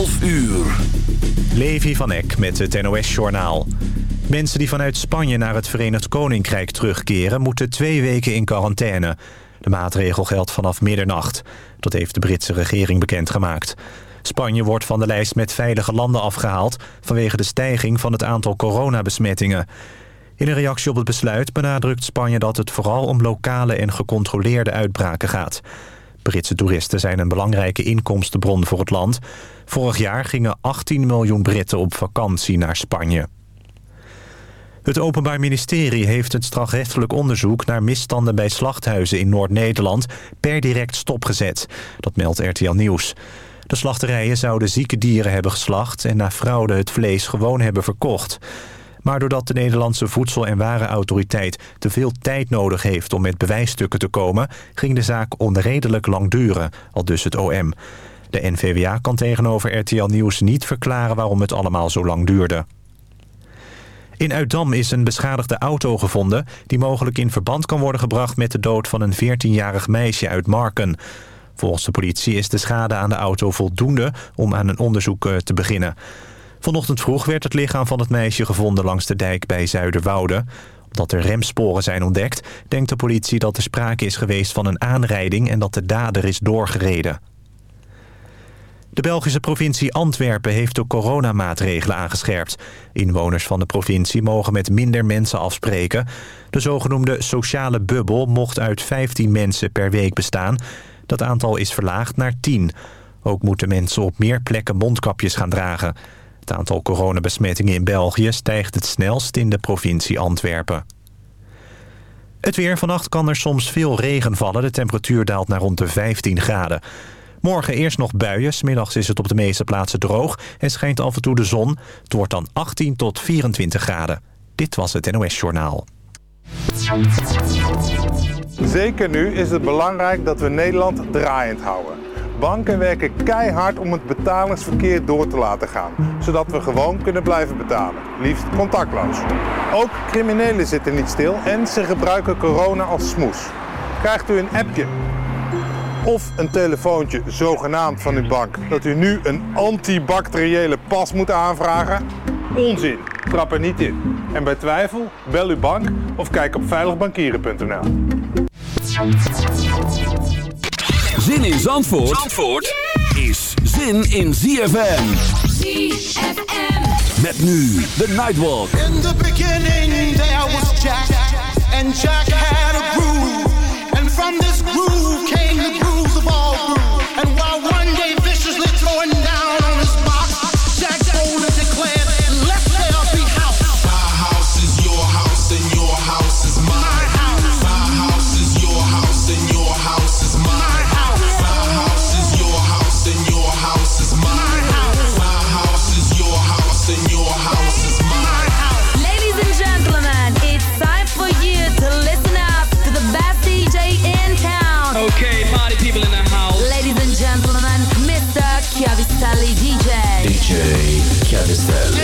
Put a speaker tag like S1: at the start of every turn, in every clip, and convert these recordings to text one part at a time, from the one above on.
S1: 12 uur.
S2: Levi van Eck met het NOS-journaal. Mensen die vanuit Spanje naar het Verenigd Koninkrijk terugkeren... moeten twee weken in quarantaine. De maatregel geldt vanaf middernacht. Dat heeft de Britse regering bekendgemaakt. Spanje wordt van de lijst met veilige landen afgehaald... vanwege de stijging van het aantal coronabesmettingen. In een reactie op het besluit benadrukt Spanje dat het vooral om lokale en gecontroleerde uitbraken gaat. Britse toeristen zijn een belangrijke inkomstenbron voor het land. Vorig jaar gingen 18 miljoen Britten op vakantie naar Spanje. Het Openbaar Ministerie heeft het strafrechtelijk onderzoek... naar misstanden bij slachthuizen in Noord-Nederland per direct stopgezet. Dat meldt RTL Nieuws. De slachterijen zouden zieke dieren hebben geslacht... en na fraude het vlees gewoon hebben verkocht. Maar doordat de Nederlandse Voedsel- en Warenautoriteit... te veel tijd nodig heeft om met bewijsstukken te komen... ging de zaak onredelijk lang duren, al dus het OM. De NVWA kan tegenover RTL Nieuws niet verklaren... waarom het allemaal zo lang duurde. In Uitdam is een beschadigde auto gevonden... die mogelijk in verband kan worden gebracht met de dood van een 14-jarig meisje uit Marken. Volgens de politie is de schade aan de auto voldoende om aan een onderzoek eh, te beginnen. Vanochtend vroeg werd het lichaam van het meisje gevonden langs de dijk bij Zuiderwoude. Omdat er remsporen zijn ontdekt, denkt de politie dat er sprake is geweest van een aanrijding en dat de dader is doorgereden. De Belgische provincie Antwerpen heeft de coronamaatregelen aangescherpt. Inwoners van de provincie mogen met minder mensen afspreken. De zogenoemde sociale bubbel mocht uit 15 mensen per week bestaan. Dat aantal is verlaagd naar 10. Ook moeten mensen op meer plekken mondkapjes gaan dragen. Het aantal coronabesmettingen in België stijgt het snelst in de provincie Antwerpen. Het weer. Vannacht kan er soms veel regen vallen. De temperatuur daalt naar rond de 15 graden. Morgen eerst nog buien. Smiddags is het op de meeste plaatsen droog en schijnt af en toe de zon. Het wordt dan 18 tot 24 graden. Dit was het NOS Journaal.
S3: Zeker nu is het belangrijk dat we Nederland draaiend houden. Banken werken keihard om het betalingsverkeer door te laten gaan, zodat we gewoon kunnen blijven betalen, liefst contactloos. Ook criminelen zitten niet stil en ze gebruiken corona als smoes. Krijgt u een appje of een telefoontje zogenaamd van uw bank dat u nu een antibacteriële pas moet aanvragen? Onzin, trap er niet in. En bij twijfel, bel uw bank of kijk op veiligbankieren.nl.
S1: Zin in Zandvoort, Zandvoort is zin in ZFM.
S4: ZFM.
S1: Met nu de Nightwalk.
S5: In the beginning there was Jack, and Jack had a groove. And from this groove came the grooves
S6: Estelle.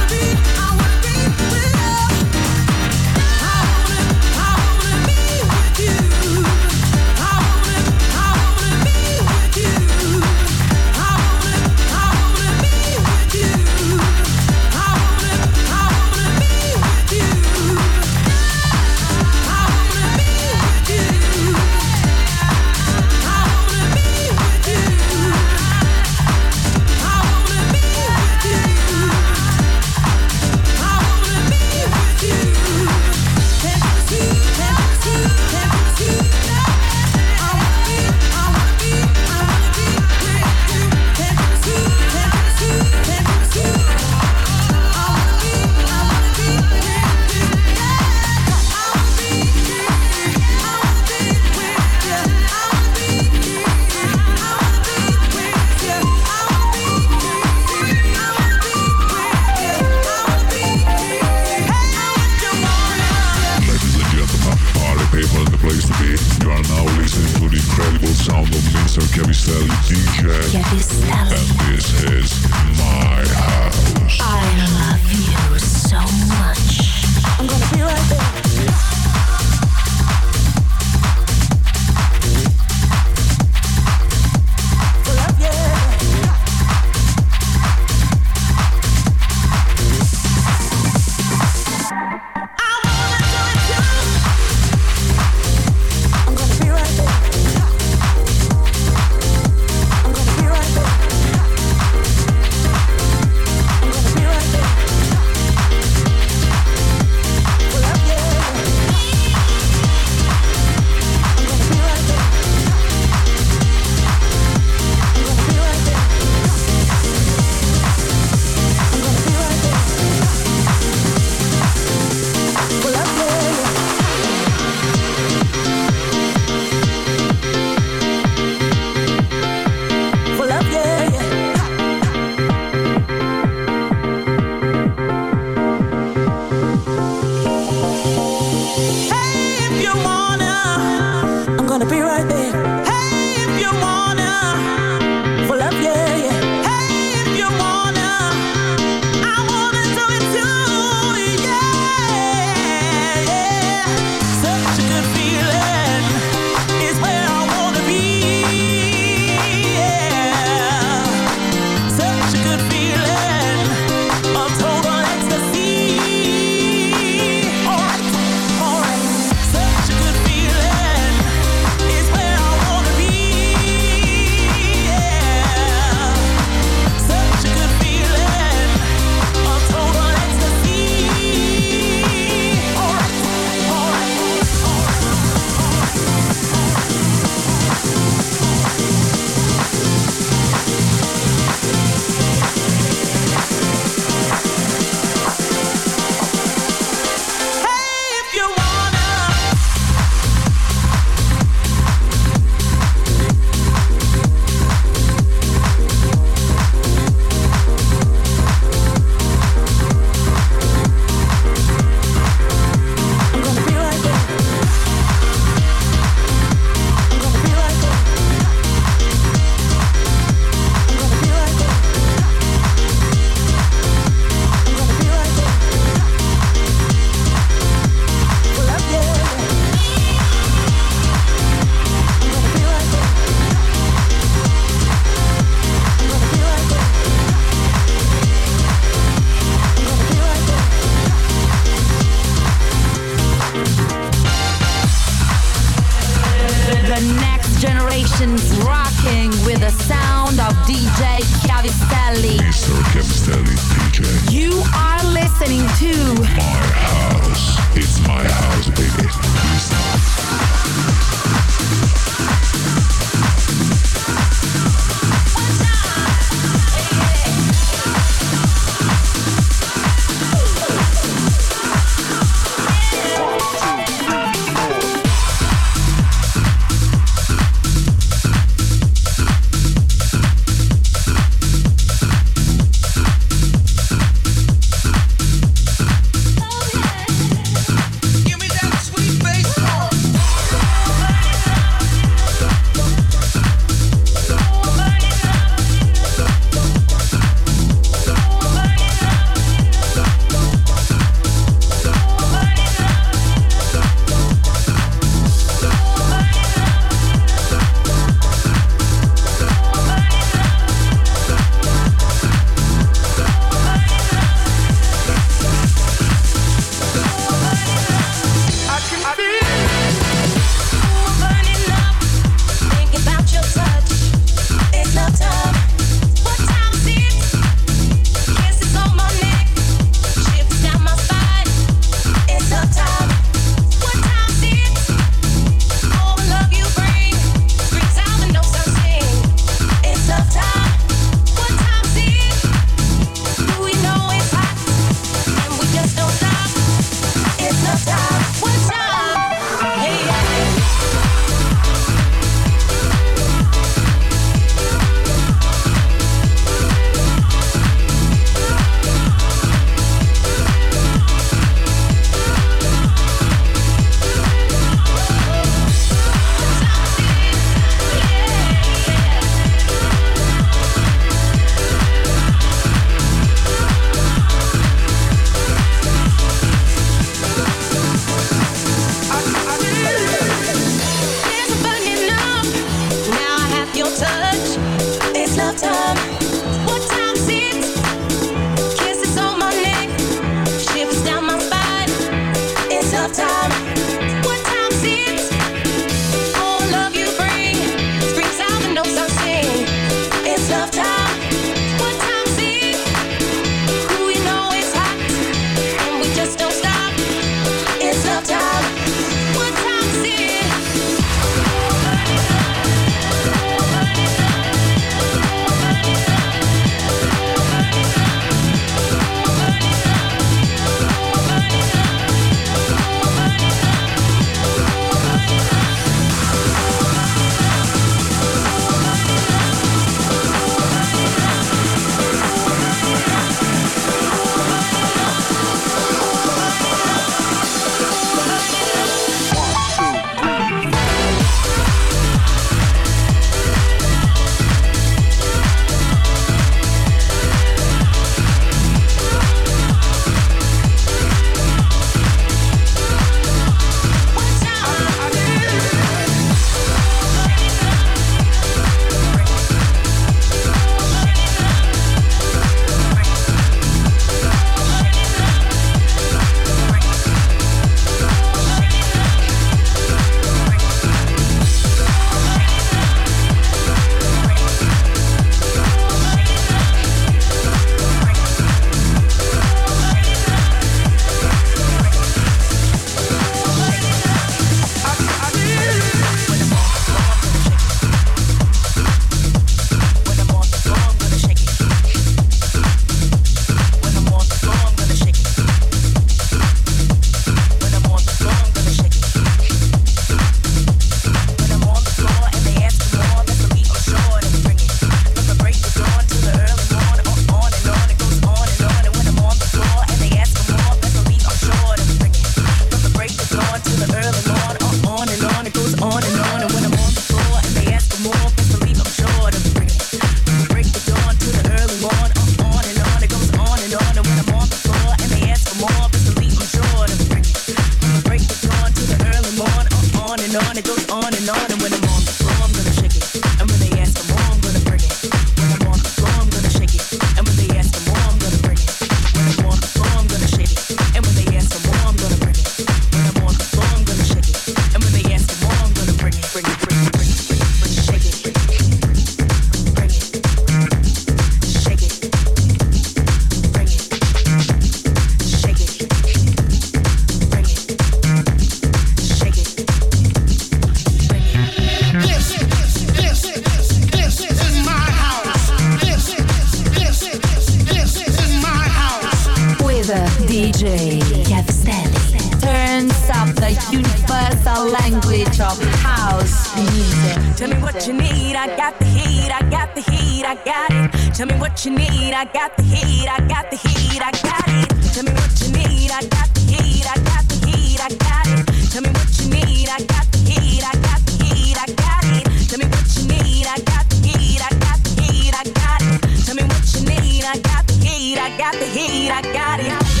S6: need, I
S7: got it.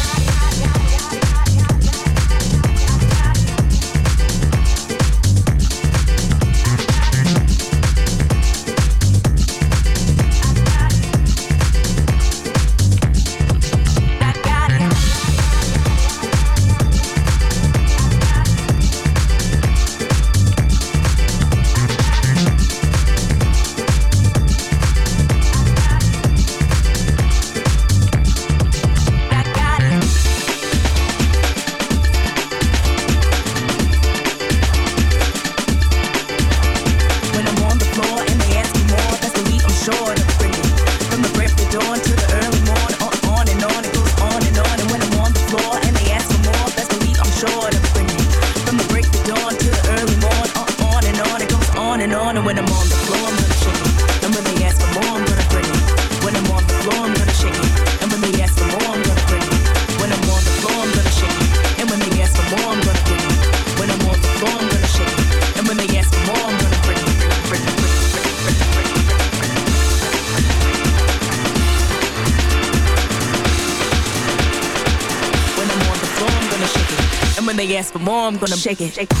S7: Gonna shake it. Shake it.